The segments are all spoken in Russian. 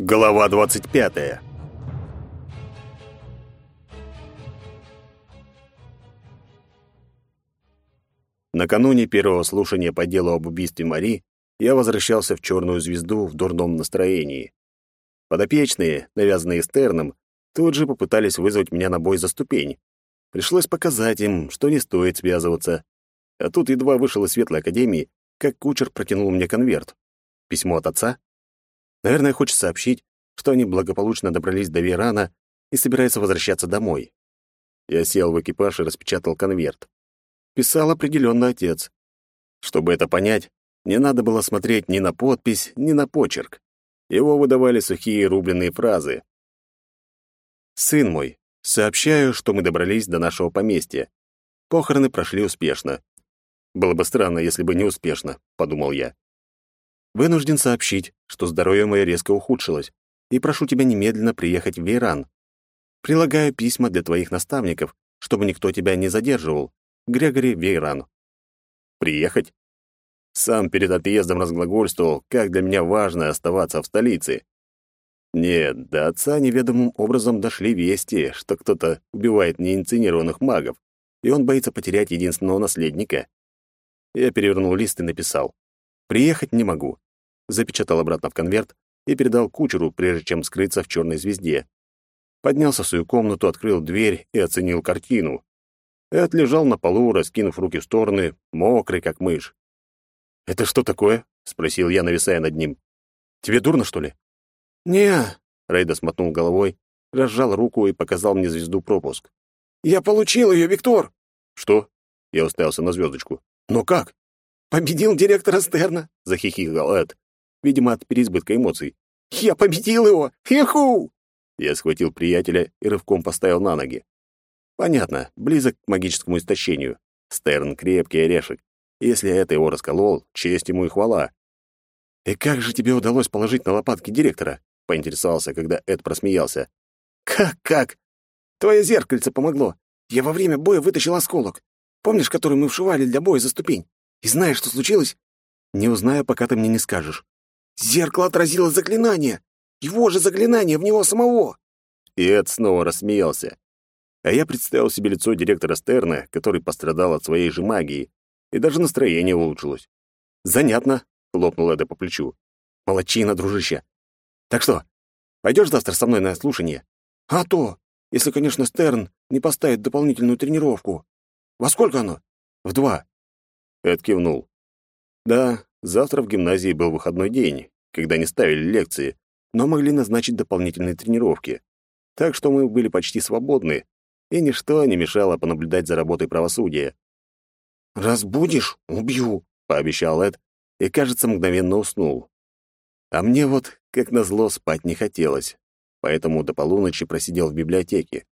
Глава 25. Накануне первого слушания по делу об убийстве Мари я возвращался в Черную звезду в дурном настроении. Подопечные, навязанные Стерном, тут же попытались вызвать меня на бой за ступень. Пришлось показать им, что не стоит связываться. А тут едва вышел из Светлой Академии, как кучер протянул мне конверт. Письмо от отца? Наверное, хочет сообщить, что они благополучно добрались до Верана и собираются возвращаться домой. Я сел в экипаж и распечатал конверт. Писал определенно отец. Чтобы это понять, не надо было смотреть ни на подпись, ни на почерк. Его выдавали сухие рубленые фразы. «Сын мой, сообщаю, что мы добрались до нашего поместья. Похороны прошли успешно. Было бы странно, если бы не успешно», — подумал я. «Вынужден сообщить, что здоровье мое резко ухудшилось, и прошу тебя немедленно приехать в Вейран. Прилагаю письма для твоих наставников, чтобы никто тебя не задерживал. Грегори Вейран». «Приехать?» Сам перед отъездом разглагольствовал, как для меня важно оставаться в столице. Нет, до отца неведомым образом дошли вести, что кто-то убивает неинцинированных магов, и он боится потерять единственного наследника. Я перевернул лист и написал. «Приехать не могу». Запечатал обратно в конверт и передал кучеру, прежде чем скрыться в черной звезде. Поднялся в свою комнату, открыл дверь и оценил картину. Эд лежал на полу, раскинув руки в стороны, мокрый, как мышь. «Это что такое?» — спросил я, нависая над ним. «Тебе дурно, что ли?» «Не», — Рейда смотнул головой, разжал руку и показал мне звезду пропуск. «Я получил ее, Виктор!» «Что?» — я уставился на звездочку. «Но как?» «Победил директора Стерна», — захихикал Эд, видимо, от переизбытка эмоций. «Я победил его! Иху!» Я схватил приятеля и рывком поставил на ноги. Понятно, близок к магическому истощению. Стерн — крепкий орешек. Если это его расколол, честь ему и хвала. «И как же тебе удалось положить на лопатки директора?» — поинтересовался, когда Эд просмеялся. «Как-как? Твое зеркальце помогло. Я во время боя вытащил осколок. Помнишь, который мы вшивали для боя за ступень? И знаешь, что случилось?» «Не узнаю, пока ты мне не скажешь». «Зеркало отразило заклинание. Его же заклинание в него самого!» И Эд снова рассмеялся. А я представил себе лицо директора Стерна, который пострадал от своей же магии, и даже настроение улучшилось. «Занятно», — хлопнул Эда по плечу. «Молодчина, дружище. Так что, пойдешь завтра со мной на слушание?» «А то, если, конечно, Стерн не поставит дополнительную тренировку. Во сколько оно?» «В два». Эд кивнул. «Да, завтра в гимназии был выходной день, когда не ставили лекции, но могли назначить дополнительные тренировки. Так что мы были почти свободны, и ничто не мешало понаблюдать за работой правосудия. «Разбудишь — убью», — пообещал Эд, и, кажется, мгновенно уснул. А мне вот, как назло, спать не хотелось, поэтому до полуночи просидел в библиотеке.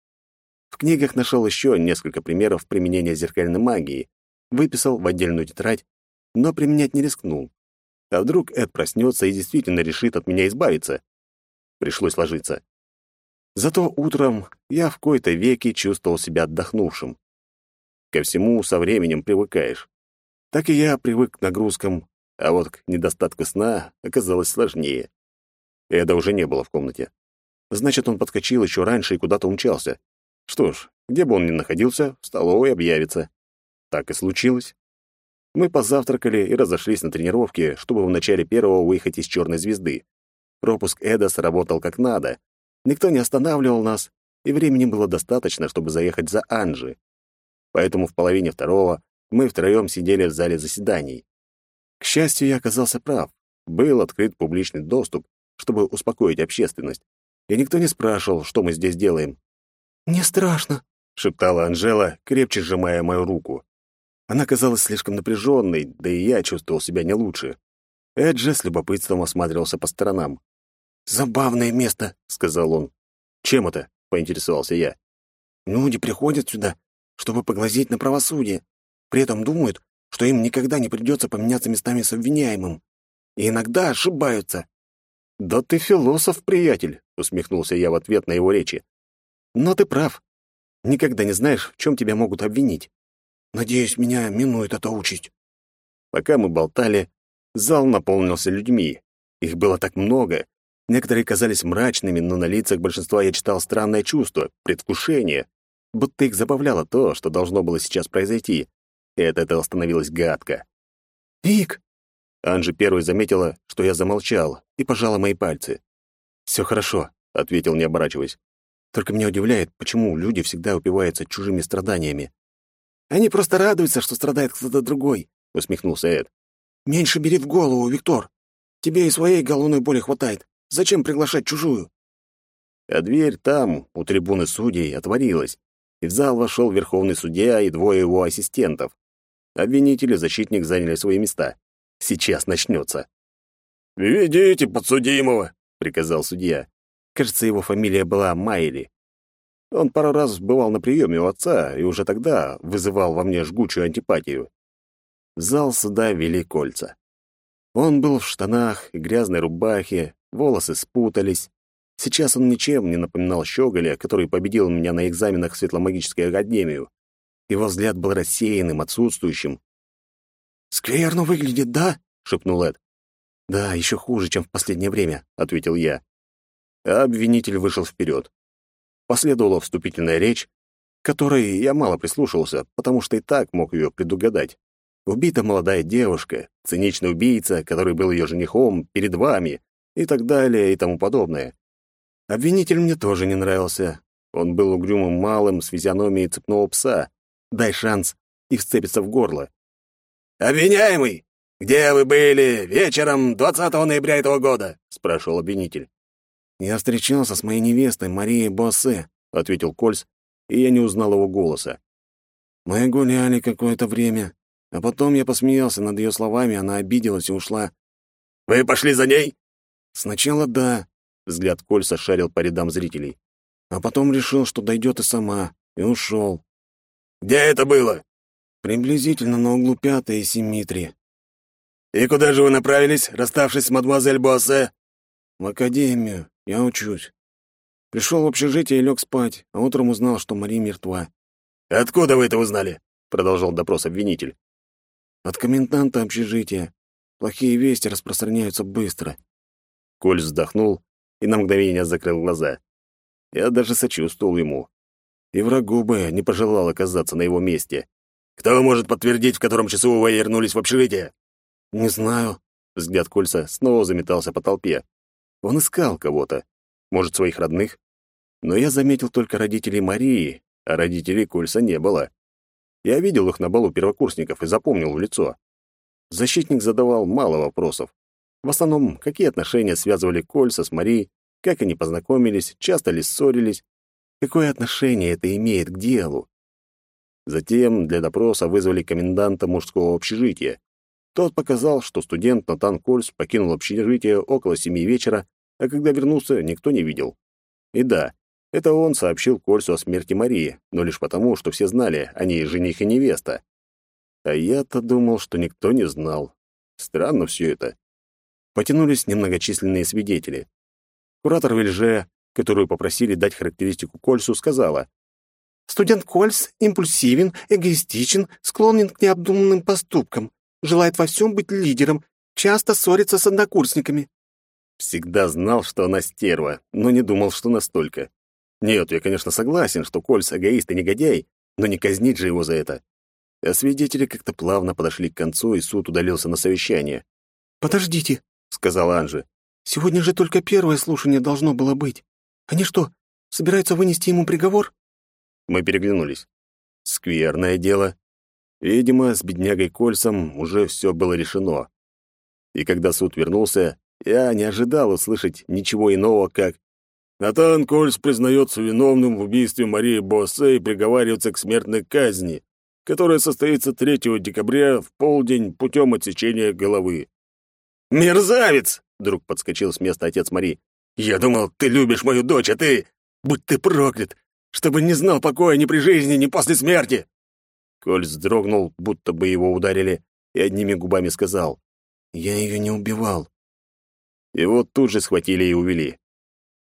В книгах нашел еще несколько примеров применения зеркальной магии, выписал в отдельную тетрадь, но применять не рискнул. А вдруг Эд проснется и действительно решит от меня избавиться? Пришлось ложиться. Зато утром я в кои-то веки чувствовал себя отдохнувшим. Ко всему со временем привыкаешь. Так и я привык к нагрузкам, а вот к недостатку сна оказалось сложнее. Эда уже не было в комнате. Значит, он подскочил еще раньше и куда-то умчался. Что ж, где бы он ни находился, в столовой объявится. Так и случилось. Мы позавтракали и разошлись на тренировке, чтобы в начале первого выехать из черной звезды. Пропуск Эда сработал как надо. Никто не останавливал нас, и времени было достаточно, чтобы заехать за Анжи поэтому в половине второго мы втроем сидели в зале заседаний. К счастью, я оказался прав. Был открыт публичный доступ, чтобы успокоить общественность, и никто не спрашивал, что мы здесь делаем. «Не страшно», — шептала Анжела, крепче сжимая мою руку. Она казалась слишком напряженной, да и я чувствовал себя не лучше. Эджи с любопытством осматривался по сторонам. «Забавное место», — сказал он. «Чем это?» — поинтересовался я. «Люди приходят сюда, чтобы поглазеть на правосудие. При этом думают, что им никогда не придется поменяться местами с обвиняемым. И иногда ошибаются. «Да ты философ, приятель», — усмехнулся я в ответ на его речи. «Но ты прав. Никогда не знаешь, в чем тебя могут обвинить. Надеюсь, меня минует эта участь». Пока мы болтали, зал наполнился людьми. Их было так много, Некоторые казались мрачными, но на лицах большинства я читал странное чувство, предвкушение, будто их забавляло то, что должно было сейчас произойти, и от этого становилось гадко. «Вик!» Анжи первой заметила, что я замолчал, и пожала мои пальцы. «Все хорошо», — ответил, не оборачиваясь. «Только меня удивляет, почему люди всегда упиваются чужими страданиями». «Они просто радуются, что страдает кто-то другой», — усмехнулся Эд. «Меньше бери в голову, Виктор. Тебе и своей головной боли хватает. Зачем приглашать чужую?» А дверь там, у трибуны судей, отворилась, и в зал вошел верховный судья и двое его ассистентов. Обвинители и защитник заняли свои места. Сейчас начнется. «Ведите подсудимого», — приказал судья. Кажется, его фамилия была Майли. Он пару раз бывал на приеме у отца и уже тогда вызывал во мне жгучую антипатию. В зал суда вели кольца. Он был в штанах и грязной рубахе, волосы спутались. Сейчас он ничем не напоминал Щеголя, который победил меня на экзаменах в Светломагическую академию. Его взгляд был рассеянным, отсутствующим. «Скверно выглядит, да?» — шепнул Эд. «Да, еще хуже, чем в последнее время», — ответил я. А обвинитель вышел вперед. Последовала вступительная речь, которой я мало прислушивался, потому что и так мог ее предугадать. Убита молодая девушка, циничный убийца, который был ее женихом, перед вами, и так далее, и тому подобное. Обвинитель мне тоже не нравился. Он был угрюмым малым с физиономией цепного пса. Дай шанс, и вцепится в горло. «Обвиняемый, где вы были вечером 20 ноября этого года?» — спрашивал обвинитель. «Я встречался с моей невестой Марией Боссе», — ответил Кольс, и я не узнал его голоса. «Мы гуляли какое-то время, а потом я посмеялся над ее словами, она обиделась и ушла». «Вы пошли за ней?» «Сначала да», — взгляд Кольса шарил по рядам зрителей. «А потом решил, что дойдет и сама, и ушел». «Где это было?» «Приблизительно на углу Пятой и Симметрии». «И куда же вы направились, расставшись с мадемуазель Буассе?» «В академию. Я учусь. Пришел в общежитие и лег спать, а утром узнал, что Мария мертва». «Откуда вы это узнали?» — продолжал допрос обвинитель. «От коменданта общежития. Плохие вести распространяются быстро». Коль вздохнул и на мгновение закрыл глаза. Я даже сочувствовал ему. И врагу бы не пожелал оказаться на его месте. «Кто может подтвердить, в котором часу вы вернулись в общежитие?» «Не знаю». Взгляд Кольца снова заметался по толпе. Он искал кого-то. Может, своих родных? Но я заметил только родителей Марии, а родителей Кольца не было. Я видел их на балу первокурсников и запомнил в лицо. Защитник задавал мало вопросов. В основном, какие отношения связывали Кольца с Марией, как они познакомились, часто ли ссорились, какое отношение это имеет к делу. Затем для допроса вызвали коменданта мужского общежития. Тот показал, что студент Натан Кольц покинул общежитие около семи вечера, а когда вернулся, никто не видел. И да, это он сообщил Кольцу о смерти Марии, но лишь потому, что все знали, они жених и невеста. А я-то думал, что никто не знал. Странно все это. Потянулись немногочисленные свидетели. Куратор Вильже, которую попросили дать характеристику Кольцу, сказала, «Студент Кольц импульсивен, эгоистичен, склонен к необдуманным поступкам желает во всем быть лидером, часто ссорится с однокурсниками». Всегда знал, что она стерва, но не думал, что настолько. Нет, я, конечно, согласен, что Кольц эгоист и негодяй, но не казнить же его за это. А свидетели как-то плавно подошли к концу, и суд удалился на совещание. «Подождите», — сказала Анжи. «Сегодня же только первое слушание должно было быть. Они что, собираются вынести ему приговор?» Мы переглянулись. Скверное дело. Видимо, с беднягой Кольцем уже все было решено. И когда суд вернулся, я не ожидал услышать ничего иного, как «Натан Кольц признается виновным в убийстве Марии Боссе и приговаривается к смертной казни, которая состоится 3 декабря в полдень путем отсечения головы». «Мерзавец!» — вдруг подскочил с места отец Марии. «Я думал, ты любишь мою дочь, а ты... Будь ты проклят! Чтобы не знал покоя ни при жизни, ни после смерти!» Коль вздрогнул, будто бы его ударили, и одними губами сказал, «Я ее не убивал». Его тут же схватили и увели.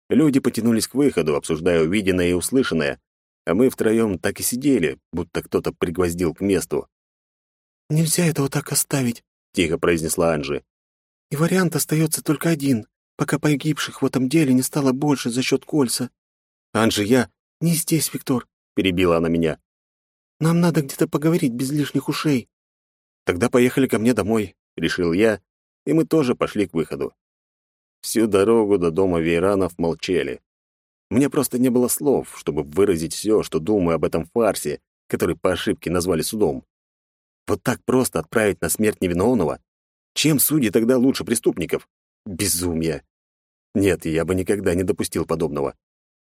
Люди потянулись к выходу, обсуждая увиденное и услышанное, а мы втроем так и сидели, будто кто-то пригвоздил к месту. «Нельзя этого так оставить», — тихо произнесла Анжи. «И вариант остается только один — пока погибших в этом деле не стало больше за счет кольца. Анжи, я... Не здесь, Виктор, — перебила она меня. Нам надо где-то поговорить без лишних ушей. Тогда поехали ко мне домой, — решил я, и мы тоже пошли к выходу. Всю дорогу до дома Вейранов молчали. Мне просто не было слов, чтобы выразить все, что думаю об этом фарсе, который по ошибке назвали судом. Вот так просто отправить на смерть невиновного? Чем судьи тогда лучше преступников? Безумие. Нет, я бы никогда не допустил подобного.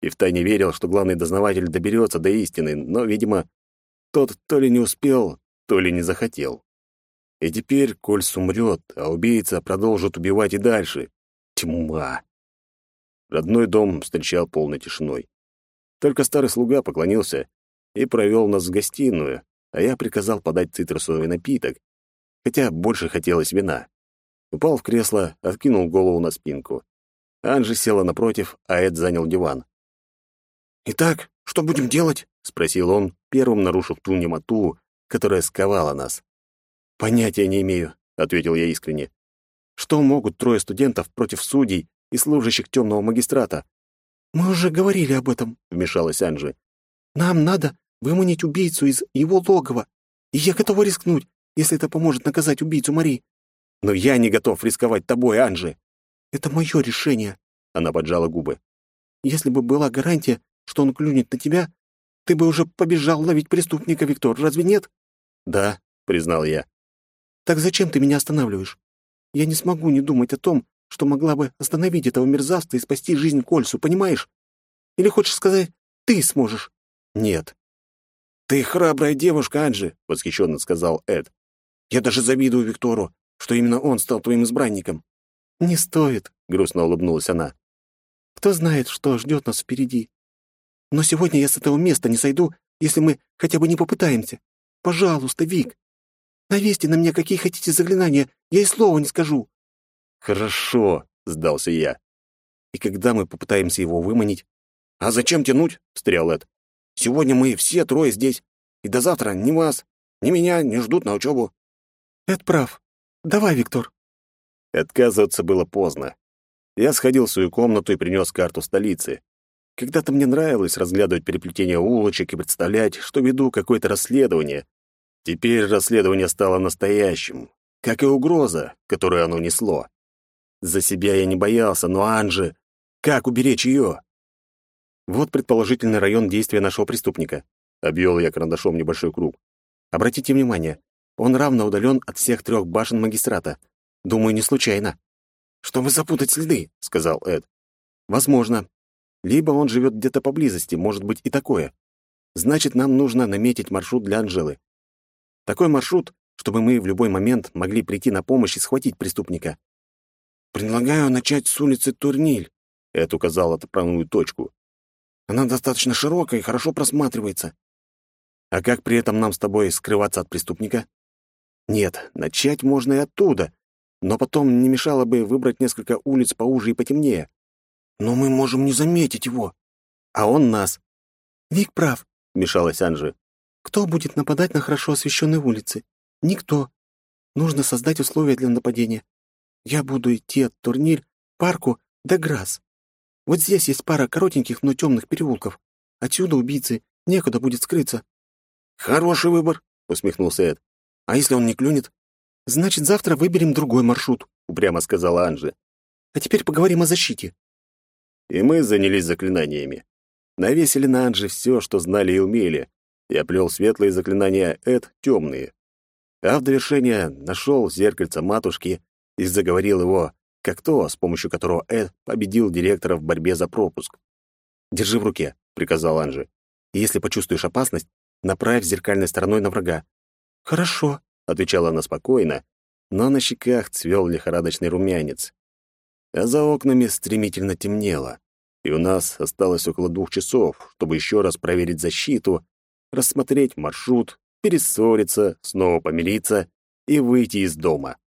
И втайне верил, что главный дознаватель доберется до истины, но, видимо, тот то ли не успел, то ли не захотел. И теперь Кольс умрет, а убийца продолжит убивать и дальше. Тьма. Родной дом встречал полной тишиной. Только старый слуга поклонился и провел нас в гостиную, а я приказал подать цитрусовый напиток, хотя больше хотелось вина. Упал в кресло, откинул голову на спинку. Анжи села напротив, а Эд занял диван. «Итак, что будем делать?» — спросил он, первым нарушив ту немоту, которая сковала нас. «Понятия не имею», — ответил я искренне. «Что могут трое студентов против судей и служащих темного магистрата?» «Мы уже говорили об этом», — вмешалась Анжи. «Нам надо выманить убийцу из его логова, и я готова рискнуть, если это поможет наказать убийцу Мари. Но я не готов рисковать тобой, Анжи. Это мое решение. Она поджала губы. Если бы была гарантия, что он клюнет на тебя, ты бы уже побежал ловить преступника, Виктор, разве нет? Да, признал я. Так зачем ты меня останавливаешь? Я не смогу не думать о том, что могла бы остановить этого мерзавца и спасти жизнь Кольсу, понимаешь? Или хочешь сказать, ты сможешь? Нет. Ты храбрая девушка, Анджи, восхищенно сказал Эд. Я даже завидую Виктору что именно он стал твоим избранником. Не стоит, грустно улыбнулась она. Кто знает, что ждет нас впереди. Но сегодня я с этого места не сойду, если мы хотя бы не попытаемся. Пожалуйста, Вик, навесьте на меня какие хотите заклинания, я и слова не скажу. Хорошо, сдался я. И когда мы попытаемся его выманить? А зачем тянуть? встрял Эд. Сегодня мы все трое здесь, и до завтра ни вас, ни меня не ждут на учебу. Эд прав. Давай, Виктор. Отказываться было поздно. Я сходил в свою комнату и принес карту столицы. Когда-то мне нравилось разглядывать переплетение улочек и представлять, что веду какое-то расследование. Теперь расследование стало настоящим, как и угроза, которую оно несло. За себя я не боялся, но Анжи... Как уберечь ее? Вот предположительный район действия нашего преступника. Обвел я карандашом небольшой круг. Обратите внимание, он равно удален от всех трех башен магистрата. Думаю, не случайно. «Чтобы запутать следы», — сказал Эд. «Возможно. Либо он живет где-то поблизости, может быть и такое. Значит, нам нужно наметить маршрут для Анжелы. Такой маршрут, чтобы мы в любой момент могли прийти на помощь и схватить преступника». «Предлагаю начать с улицы Турниль», — Эд указал отправную точку. «Она достаточно широкая и хорошо просматривается». «А как при этом нам с тобой скрываться от преступника?» Нет, начать можно и оттуда, но потом не мешало бы выбрать несколько улиц поуже и потемнее. Но мы можем не заметить его. А он нас. Вик прав, — вмешалась Анжи. Кто будет нападать на хорошо освещенные улицы? Никто. Нужно создать условия для нападения. Я буду идти от Турнирь, парку до Грасс. Вот здесь есть пара коротеньких, но темных переулков. Отсюда убийцы некуда будет скрыться. Хороший выбор, усмехнулся Эд. А если он не клюнет? Значит, завтра выберем другой маршрут, упрямо сказала Анжи. А теперь поговорим о защите. И мы занялись заклинаниями. Навесили на Анжи все, что знали и умели. Я плел светлые заклинания, Эд — темные. А в довершение нашел зеркальце матушки и заговорил его, как то, с помощью которого Эд победил директора в борьбе за пропуск. «Держи в руке», — приказал Анжи. «И если почувствуешь опасность, направь зеркальной стороной на врага. «Хорошо», — отвечала она спокойно, но на щеках цвел лихорадочный румянец. А за окнами стремительно темнело, и у нас осталось около двух часов, чтобы еще раз проверить защиту, рассмотреть маршрут, перессориться, снова помириться и выйти из дома.